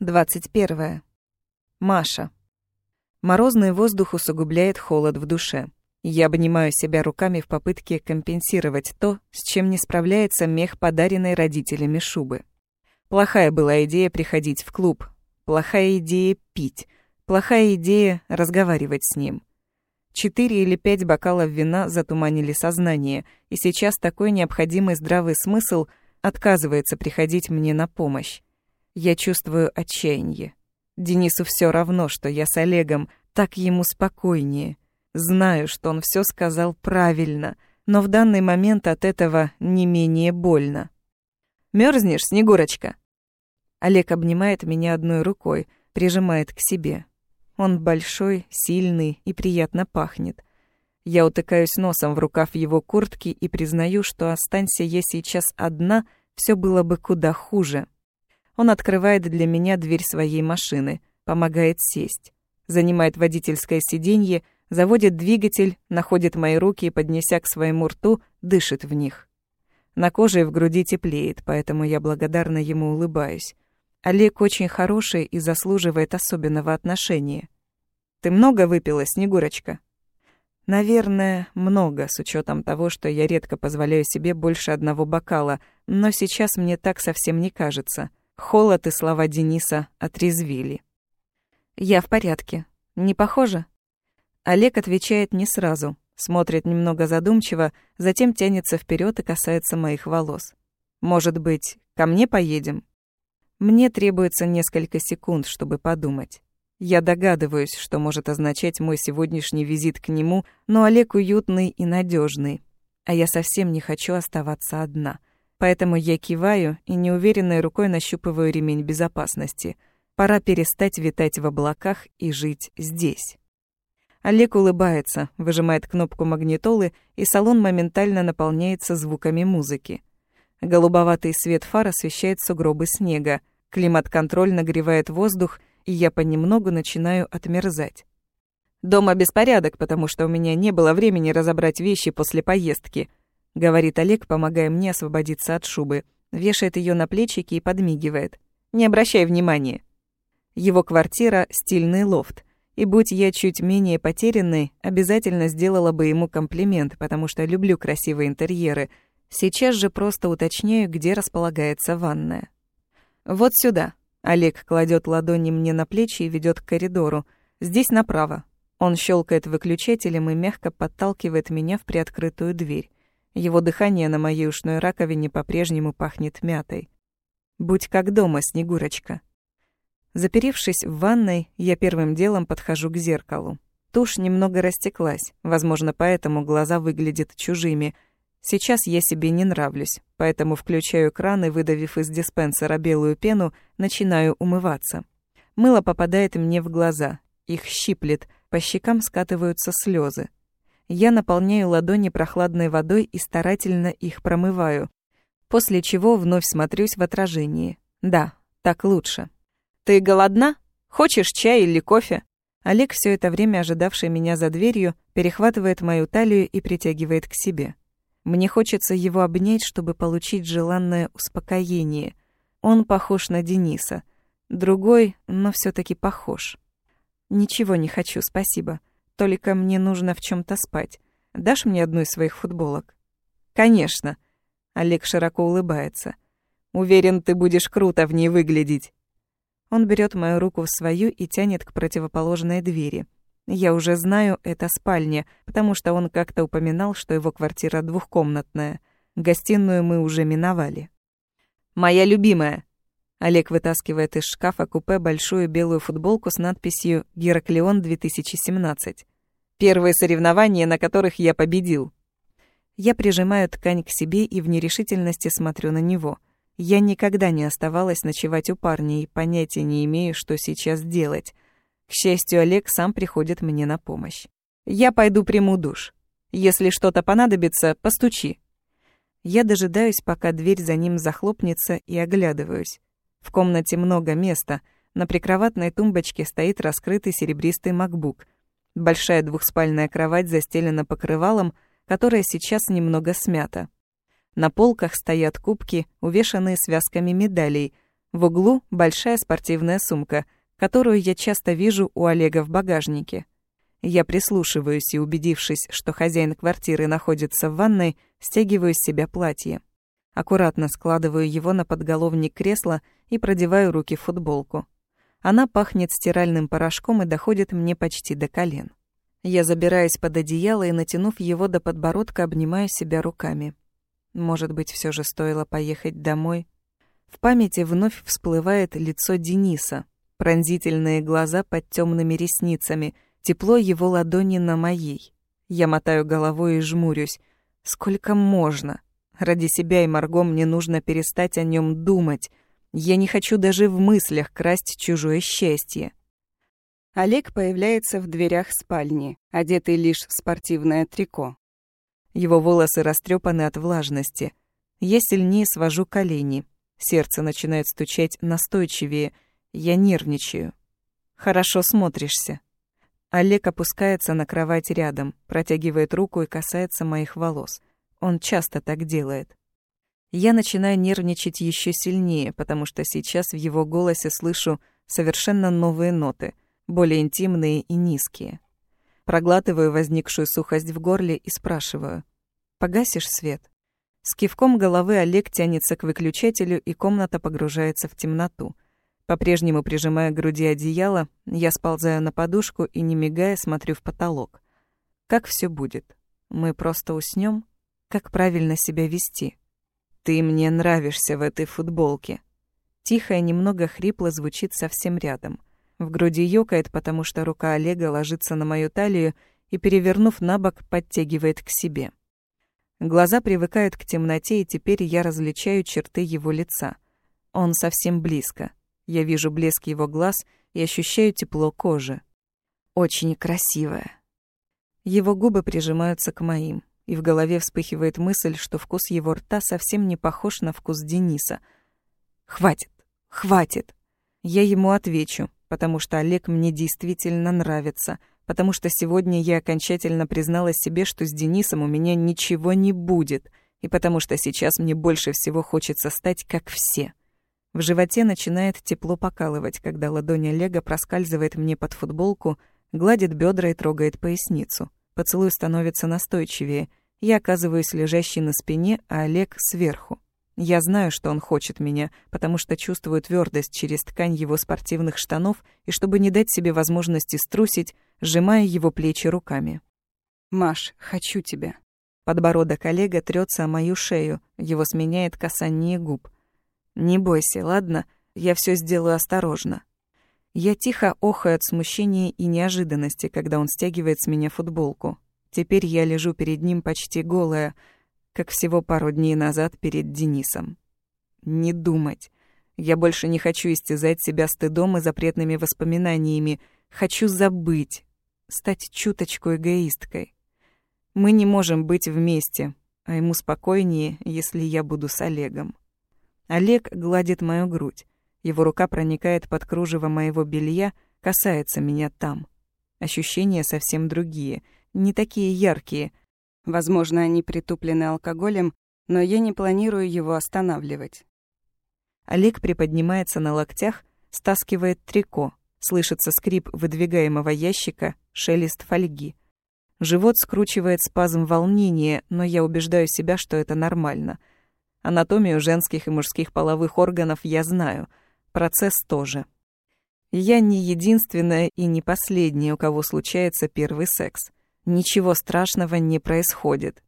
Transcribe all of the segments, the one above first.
21. Маша. Морозный воздух усугубляет холод в душе. Я обнимаю себя руками в попытке компенсировать то, с чем не справляется мех подаренной родителями шубы. Плохая была идея приходить в клуб. Плохая идея пить. Плохая идея разговаривать с ним. Четыре или пять бокалов вина затуманили сознание, и сейчас такой необходимый здравый смысл отказывается приходить мне на помощь. Я чувствую отчаяние. Денису все равно, что я с Олегом, так ему спокойнее. Знаю, что он все сказал правильно, но в данный момент от этого не менее больно. Мерзнешь, Снегурочка?» Олег обнимает меня одной рукой, прижимает к себе. Он большой, сильный и приятно пахнет. Я утыкаюсь носом в рукав его куртки и признаю, что останься я сейчас одна, все было бы куда хуже. Он открывает для меня дверь своей машины, помогает сесть, занимает водительское сиденье, заводит двигатель, находит мои руки и, поднеся к своему рту, дышит в них. На коже и в груди теплеет, поэтому я благодарно ему улыбаюсь. Олег очень хороший и заслуживает особенного отношения. Ты много выпила, Снегурочка? Наверное, много, с учетом того, что я редко позволяю себе больше одного бокала, но сейчас мне так совсем не кажется. Холод и слова Дениса отрезвили. «Я в порядке. Не похоже?» Олег отвечает не сразу, смотрит немного задумчиво, затем тянется вперед и касается моих волос. «Может быть, ко мне поедем?» Мне требуется несколько секунд, чтобы подумать. Я догадываюсь, что может означать мой сегодняшний визит к нему, но Олег уютный и надежный, а я совсем не хочу оставаться одна. Поэтому я киваю и неуверенной рукой нащупываю ремень безопасности. Пора перестать витать в облаках и жить здесь. Олег улыбается, выжимает кнопку магнитолы, и салон моментально наполняется звуками музыки. Голубоватый свет фар освещает сугробы снега, климат-контроль нагревает воздух, и я понемногу начинаю отмерзать. Дома беспорядок, потому что у меня не было времени разобрать вещи после поездки — говорит Олег, помогая мне освободиться от шубы. Вешает ее на плечики и подмигивает. Не обращай внимания. Его квартира — стильный лофт. И будь я чуть менее потерянной, обязательно сделала бы ему комплимент, потому что люблю красивые интерьеры. Сейчас же просто уточняю, где располагается ванная. Вот сюда. Олег кладет ладони мне на плечи и ведет к коридору. Здесь направо. Он щелкает выключателем и мягко подталкивает меня в приоткрытую дверь. Его дыхание на моей ушной раковине по-прежнему пахнет мятой. Будь как дома, Снегурочка. Заперевшись в ванной, я первым делом подхожу к зеркалу. Тушь немного растеклась, возможно, поэтому глаза выглядят чужими. Сейчас я себе не нравлюсь, поэтому включаю кран и, выдавив из диспенсера белую пену, начинаю умываться. Мыло попадает мне в глаза, их щиплет, по щекам скатываются слезы. Я наполняю ладони прохладной водой и старательно их промываю, после чего вновь смотрюсь в отражении. Да, так лучше. «Ты голодна? Хочешь чай или кофе?» Олег, все это время ожидавший меня за дверью, перехватывает мою талию и притягивает к себе. Мне хочется его обнять, чтобы получить желанное успокоение. Он похож на Дениса. Другой, но все таки похож. «Ничего не хочу, спасибо», только мне нужно в чем то спать. Дашь мне одну из своих футболок?» «Конечно!» Олег широко улыбается. «Уверен, ты будешь круто в ней выглядеть!» Он берет мою руку в свою и тянет к противоположной двери. Я уже знаю, это спальня, потому что он как-то упоминал, что его квартира двухкомнатная. Гостиную мы уже миновали. «Моя любимая!» Олег вытаскивает из шкафа купе большую белую футболку с надписью «Гераклеон 2017». Первые соревнования, на которых я победил. Я прижимаю ткань к себе и в нерешительности смотрю на него. Я никогда не оставалась ночевать у парня и понятия не имею, что сейчас делать. К счастью, Олег сам приходит мне на помощь. Я пойду приму душ. Если что-то понадобится, постучи. Я дожидаюсь, пока дверь за ним захлопнется, и оглядываюсь. В комнате много места. На прикроватной тумбочке стоит раскрытый серебристый макбук. Большая двухспальная кровать застелена покрывалом, которое сейчас немного смято. На полках стоят кубки, увешанные связками медалей. В углу большая спортивная сумка, которую я часто вижу у Олега в багажнике. Я прислушиваюсь и, убедившись, что хозяин квартиры находится в ванной, стягиваю с себя платье. Аккуратно складываю его на подголовник кресла и продеваю руки в футболку. Она пахнет стиральным порошком и доходит мне почти до колен. Я забираюсь под одеяло и, натянув его до подбородка, обнимаю себя руками. Может быть, все же стоило поехать домой? В памяти вновь всплывает лицо Дениса, пронзительные глаза под темными ресницами, тепло его ладони на моей. Я мотаю головой и жмурюсь. Сколько можно? Ради себя и Марго мне нужно перестать о нем думать. Я не хочу даже в мыслях красть чужое счастье. Олег появляется в дверях спальни, одетый лишь в спортивное трико. Его волосы растрепаны от влажности. Я сильнее свожу колени. Сердце начинает стучать настойчивее. Я нервничаю. Хорошо смотришься. Олег опускается на кровать рядом, протягивает руку и касается моих волос. Он часто так делает. Я начинаю нервничать еще сильнее, потому что сейчас в его голосе слышу совершенно новые ноты, более интимные и низкие. Проглатываю возникшую сухость в горле и спрашиваю. «Погасишь свет?» С кивком головы Олег тянется к выключателю, и комната погружается в темноту. По-прежнему прижимая к груди одеяло, я сползаю на подушку и, не мигая, смотрю в потолок. Как все будет? Мы просто уснем? Как правильно себя вести? Ты мне нравишься в этой футболке. Тихо и немного хрипло звучит совсем рядом. В груди ёкает, потому что рука Олега ложится на мою талию и, перевернув на бок, подтягивает к себе. Глаза привыкают к темноте, и теперь я различаю черты его лица. Он совсем близко. Я вижу блеск его глаз и ощущаю тепло кожи. Очень красивая. Его губы прижимаются к моим и в голове вспыхивает мысль, что вкус его рта совсем не похож на вкус Дениса. «Хватит! Хватит!» Я ему отвечу, потому что Олег мне действительно нравится, потому что сегодня я окончательно призналась себе, что с Денисом у меня ничего не будет, и потому что сейчас мне больше всего хочется стать как все. В животе начинает тепло покалывать, когда ладонь Олега проскальзывает мне под футболку, гладит бедра и трогает поясницу. Поцелуй становится настойчивее. Я оказываюсь лежащей на спине, а Олег сверху. Я знаю, что он хочет меня, потому что чувствую твердость через ткань его спортивных штанов, и чтобы не дать себе возможности струсить, сжимаю его плечи руками. «Маш, хочу тебя». Подбородок Олега трется о мою шею, его сменяет касание губ. «Не бойся, ладно? Я все сделаю осторожно». Я тихо охаю от смущения и неожиданности, когда он стягивает с меня футболку. Теперь я лежу перед ним почти голая, как всего пару дней назад перед Денисом. Не думать. Я больше не хочу истязать себя стыдом и запретными воспоминаниями. Хочу забыть, стать чуточку эгоисткой. Мы не можем быть вместе, а ему спокойнее, если я буду с Олегом. Олег гладит мою грудь. Его рука проникает под кружево моего белья, касается меня там. Ощущения совсем другие, не такие яркие. Возможно, они притуплены алкоголем, но я не планирую его останавливать. Олег приподнимается на локтях, стаскивает трико. Слышится скрип выдвигаемого ящика, шелест фольги. Живот скручивает спазм волнения, но я убеждаю себя, что это нормально. Анатомию женских и мужских половых органов я знаю — Процесс тоже. Я не единственная и не последняя, у кого случается первый секс. Ничего страшного не происходит.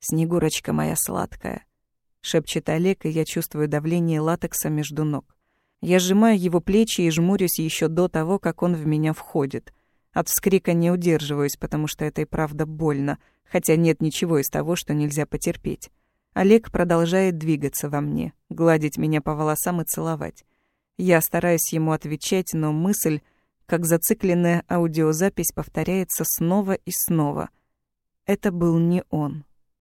«Снегурочка моя сладкая», — шепчет Олег, и я чувствую давление латекса между ног. Я сжимаю его плечи и жмурюсь еще до того, как он в меня входит. От вскрика не удерживаюсь, потому что это и правда больно, хотя нет ничего из того, что нельзя потерпеть. Олег продолжает двигаться во мне, гладить меня по волосам и целовать. Я стараюсь ему отвечать, но мысль, как зацикленная аудиозапись, повторяется снова и снова. Это был не он.